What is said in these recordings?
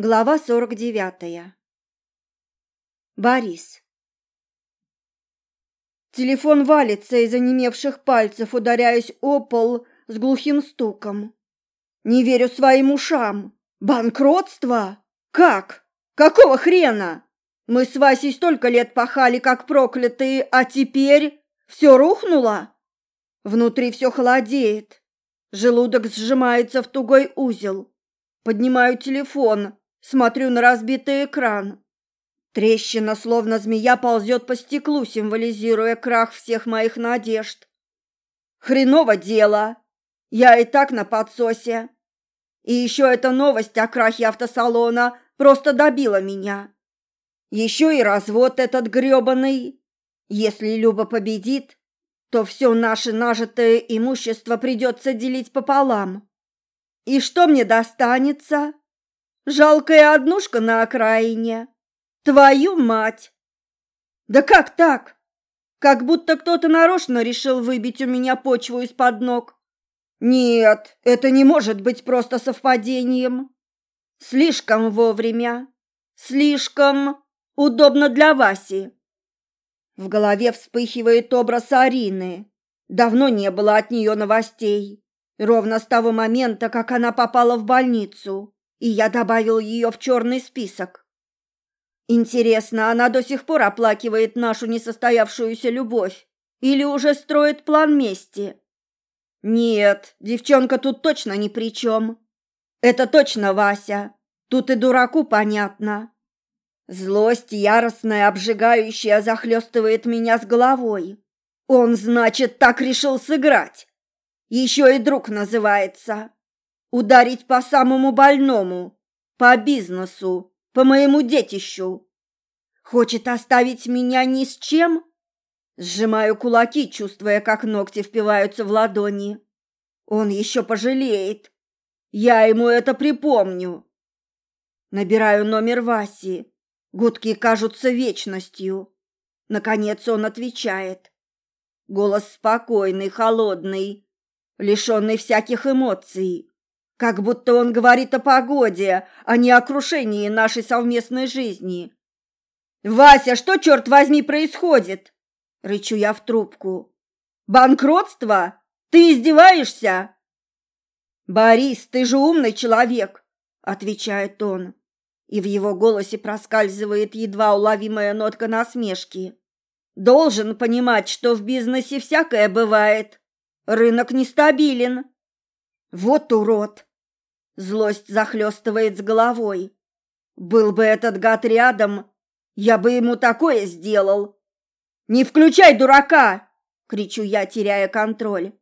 Глава сорок девятая. Борис. Телефон валится из онемевших пальцев, ударяясь о пол с глухим стуком. Не верю своим ушам. Банкротство? Как? Какого хрена? Мы с Васей столько лет пахали, как проклятые, а теперь все рухнуло? Внутри все холодеет. Желудок сжимается в тугой узел. Поднимаю телефон, смотрю на разбитый экран. Трещина, словно змея, ползет по стеклу, символизируя крах всех моих надежд. Хреново дело. Я и так на подсосе. И еще эта новость о крахе автосалона просто добила меня. Еще и развод этот гребаный. Если Люба победит, то все наше нажитое имущество придется делить пополам. И что мне достанется? Жалкая однушка на окраине. Твою мать! Да как так? Как будто кто-то нарочно решил выбить у меня почву из-под ног. Нет, это не может быть просто совпадением. Слишком вовремя. Слишком удобно для Васи. В голове вспыхивает образ Арины. Давно не было от нее новостей. Ровно с того момента, как она попала в больницу, и я добавил ее в черный список. Интересно, она до сих пор оплакивает нашу несостоявшуюся любовь или уже строит план мести? Нет, девчонка тут точно ни при чем. Это точно Вася. Тут и дураку понятно. Злость яростная, обжигающая, захлестывает меня с головой. Он, значит, так решил сыграть. Еще и друг называется. Ударить по самому больному, по бизнесу, по моему детищу. Хочет оставить меня ни с чем? Сжимаю кулаки, чувствуя, как ногти впиваются в ладони. Он еще пожалеет. Я ему это припомню. Набираю номер Васи. Гудки кажутся вечностью. Наконец он отвечает. Голос спокойный, холодный, лишенный всяких эмоций. Как будто он говорит о погоде, а не о крушении нашей совместной жизни. «Вася, что, черт возьми, происходит?» — рычу я в трубку. «Банкротство? Ты издеваешься?» «Борис, ты же умный человек», — отвечает он, и в его голосе проскальзывает едва уловимая нотка насмешки. «Должен понимать, что в бизнесе всякое бывает. Рынок нестабилен. Вот урод. Злость захлестывает с головой. Был бы этот гад рядом, я бы ему такое сделал. Не включай дурака, кричу я, теряя контроль.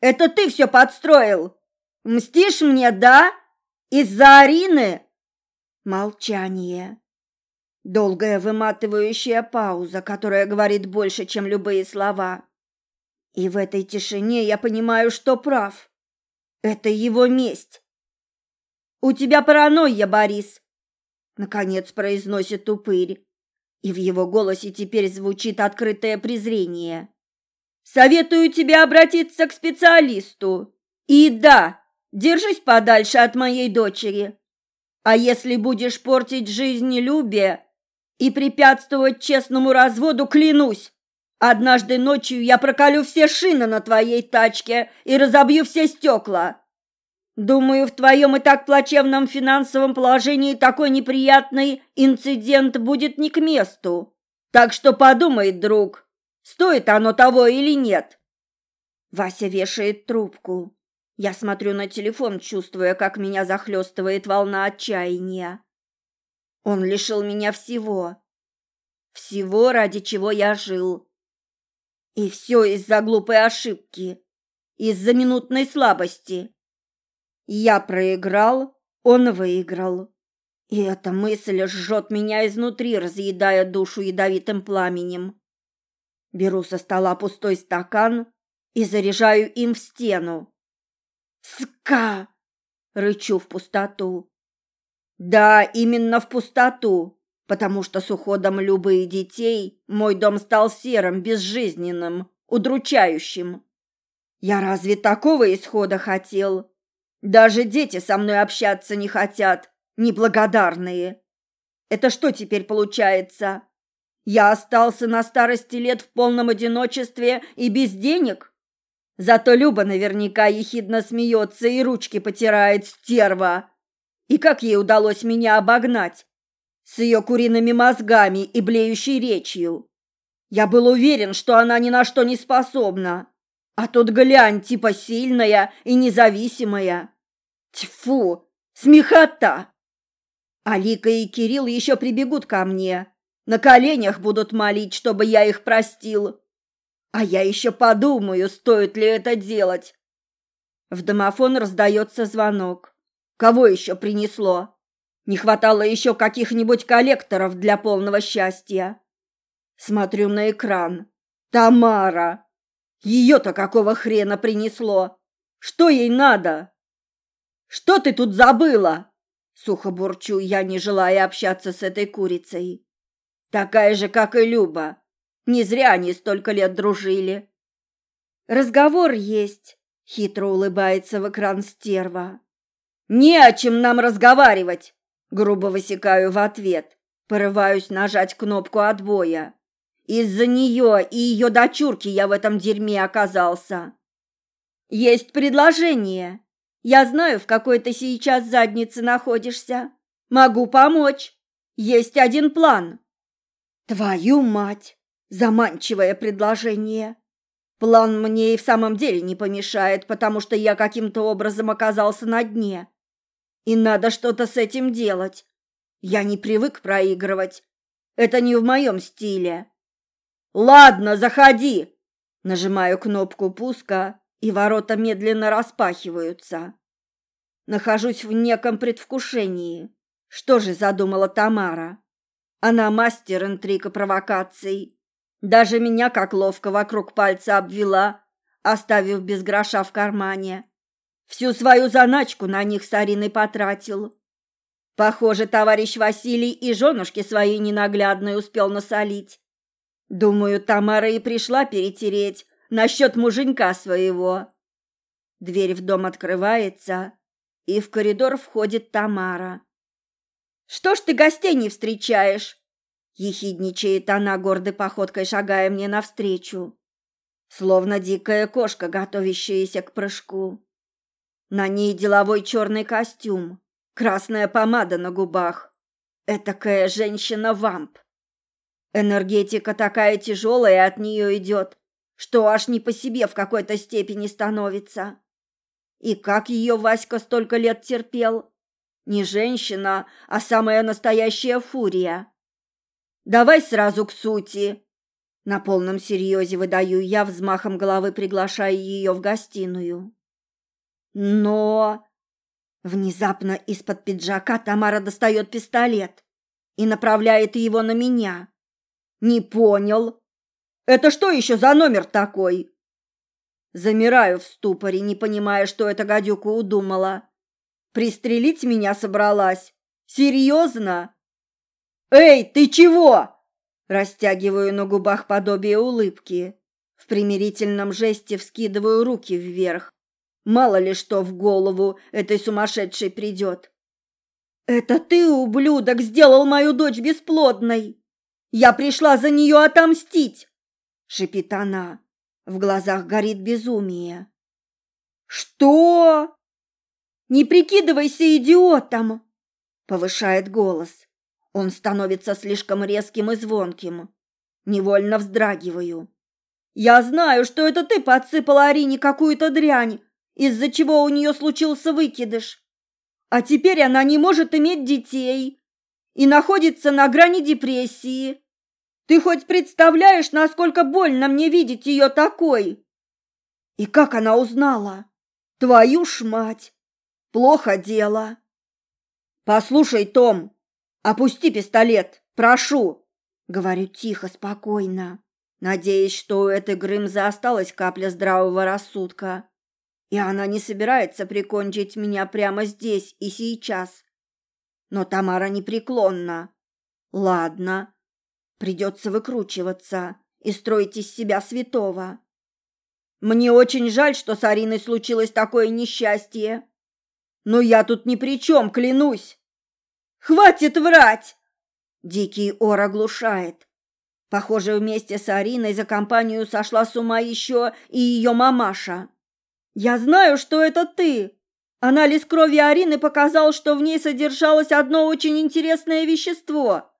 Это ты все подстроил. Мстишь мне, да? Из-за Арины? Молчание. Долгая выматывающая пауза, которая говорит больше, чем любые слова. И в этой тишине я понимаю, что прав. Это его месть. «У тебя паранойя, Борис!» Наконец произносит упырь. И в его голосе теперь звучит открытое презрение. «Советую тебе обратиться к специалисту. И да, держись подальше от моей дочери. А если будешь портить жизнь Любе и препятствовать честному разводу, клянусь, Однажды ночью я проколю все шины на твоей тачке и разобью все стекла. Думаю, в твоем и так плачевном финансовом положении такой неприятный инцидент будет не к месту. Так что подумай, друг, стоит оно того или нет. Вася вешает трубку. Я смотрю на телефон, чувствуя, как меня захлестывает волна отчаяния. Он лишил меня всего. Всего, ради чего я жил. И все из-за глупой ошибки, из-за минутной слабости. Я проиграл, он выиграл. И эта мысль жжет меня изнутри, разъедая душу ядовитым пламенем. Беру со стола пустой стакан и заряжаю им в стену. «Ска!» — рычу в пустоту. «Да, именно в пустоту потому что с уходом Любы детей мой дом стал серым, безжизненным, удручающим. Я разве такого исхода хотел? Даже дети со мной общаться не хотят, Неблагодарные. Это что теперь получается? Я остался на старости лет в полном одиночестве и без денег? Зато Люба наверняка ехидно смеется и ручки потирает стерва. И как ей удалось меня обогнать? С ее куриными мозгами и блеющей речью. Я был уверен, что она ни на что не способна. А тут глянь, типа сильная и независимая. Тьфу, смехота! Алика и Кирилл еще прибегут ко мне. На коленях будут молить, чтобы я их простил. А я еще подумаю, стоит ли это делать. В домофон раздается звонок. Кого еще принесло? Не хватало еще каких-нибудь коллекторов для полного счастья. Смотрю на экран. Тамара! Ее-то какого хрена принесло? Что ей надо? Что ты тут забыла? Сухо бурчу я, не желая общаться с этой курицей. Такая же, как и Люба. Не зря они столько лет дружили. Разговор есть, хитро улыбается в экран стерва. Не о чем нам разговаривать, грубо высекаю в ответ. Порываюсь нажать кнопку отбоя. Из-за нее и ее дочурки я в этом дерьме оказался. Есть предложение. Я знаю, в какой ты сейчас заднице находишься. Могу помочь. Есть один план. Твою мать! Заманчивое предложение. План мне и в самом деле не помешает, потому что я каким-то образом оказался на дне. И надо что-то с этим делать. Я не привык проигрывать. Это не в моем стиле. Ладно, заходи. Нажимаю кнопку пуска, и ворота медленно распахиваются. Нахожусь в неком предвкушении. Что же задумала Тамара? Она мастер интриг и провокаций. Даже меня как ловко вокруг пальца обвела, оставив без гроша в кармане. Всю свою заначку на них с Ариной потратил. Похоже, товарищ Василий и женушке своей ненаглядной успел насолить. Думаю, Тамара и пришла перетереть насчет муженька своего. Дверь в дом открывается, и в коридор входит Тамара. «Что ж ты гостей не встречаешь?» Ехидничает она гордой походкой, шагая мне навстречу, словно дикая кошка, готовящаяся к прыжку. На ней деловой черный костюм, красная помада на губах. Этакая женщина-вамп. Энергетика такая тяжелая от нее идет, что аж не по себе в какой-то степени становится. И как ее Васька столько лет терпел? Не женщина, а самая настоящая фурия. Давай сразу к сути. На полном серьезе выдаю я, взмахом головы приглашая ее в гостиную. Но... Внезапно из-под пиджака Тамара достает пистолет и направляет его на меня. Не понял. Это что еще за номер такой? Замираю в ступоре, не понимая, что эта гадюка удумала. Пристрелить меня собралась? Серьезно? Эй, ты чего? Растягиваю на губах подобие улыбки. В примирительном жесте вскидываю руки вверх. Мало ли что в голову этой сумасшедшей придет. «Это ты, ублюдок, сделал мою дочь бесплодной!» Я пришла за нее отомстить!» — шипит она. В глазах горит безумие. «Что?» «Не прикидывайся идиотом!» — повышает голос. Он становится слишком резким и звонким. Невольно вздрагиваю. «Я знаю, что это ты подсыпала Арине какую-то дрянь, из-за чего у нее случился выкидыш. А теперь она не может иметь детей и находится на грани депрессии. Ты хоть представляешь, насколько больно мне видеть ее такой? И как она узнала? Твою ж мать! Плохо дело. Послушай, Том, опусти пистолет, прошу. Говорю тихо, спокойно, надеясь, что у этой Грымза осталась капля здравого рассудка, и она не собирается прикончить меня прямо здесь и сейчас. Но Тамара непреклонна. Ладно, придется выкручиваться и строить из себя святого. Мне очень жаль, что с Ариной случилось такое несчастье. Но я тут ни при чем, клянусь. Хватит врать!» Дикий ор оглушает. Похоже, вместе с Ариной за компанию сошла с ума еще и ее мамаша. «Я знаю, что это ты!» Анализ крови Арины показал, что в ней содержалось одно очень интересное вещество.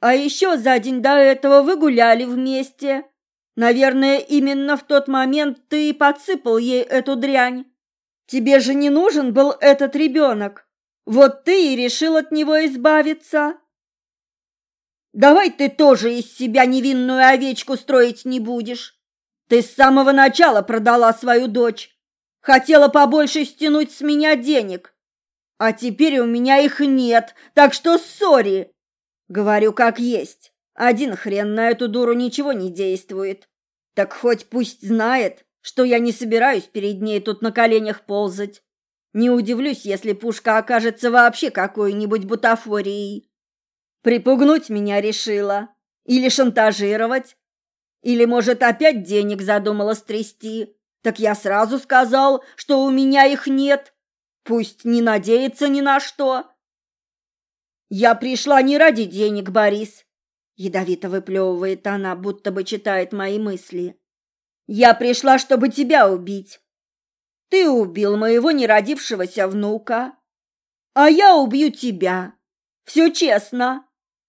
А еще за день до этого вы гуляли вместе. Наверное, именно в тот момент ты и подсыпал ей эту дрянь. Тебе же не нужен был этот ребенок. Вот ты и решил от него избавиться. Давай ты тоже из себя невинную овечку строить не будешь. Ты с самого начала продала свою дочь. Хотела побольше стянуть с меня денег. А теперь у меня их нет, так что сори. Говорю как есть. Один хрен на эту дуру ничего не действует. Так хоть пусть знает, что я не собираюсь перед ней тут на коленях ползать. Не удивлюсь, если пушка окажется вообще какой-нибудь бутафорией. Припугнуть меня решила. Или шантажировать. Или, может, опять денег задумала стрясти. Так я сразу сказал, что у меня их нет. Пусть не надеется ни на что. Я пришла не ради денег, Борис. Ядовито выплевывает она, будто бы читает мои мысли. Я пришла, чтобы тебя убить. Ты убил моего неродившегося внука, а я убью тебя. Все честно,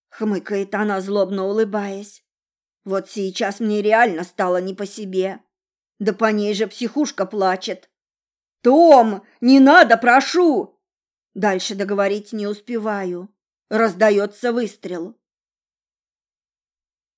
хмыкает она, злобно улыбаясь. Вот сейчас мне реально стало не по себе. Да по ней же психушка плачет. «Том, не надо, прошу!» Дальше договорить не успеваю. Раздается выстрел.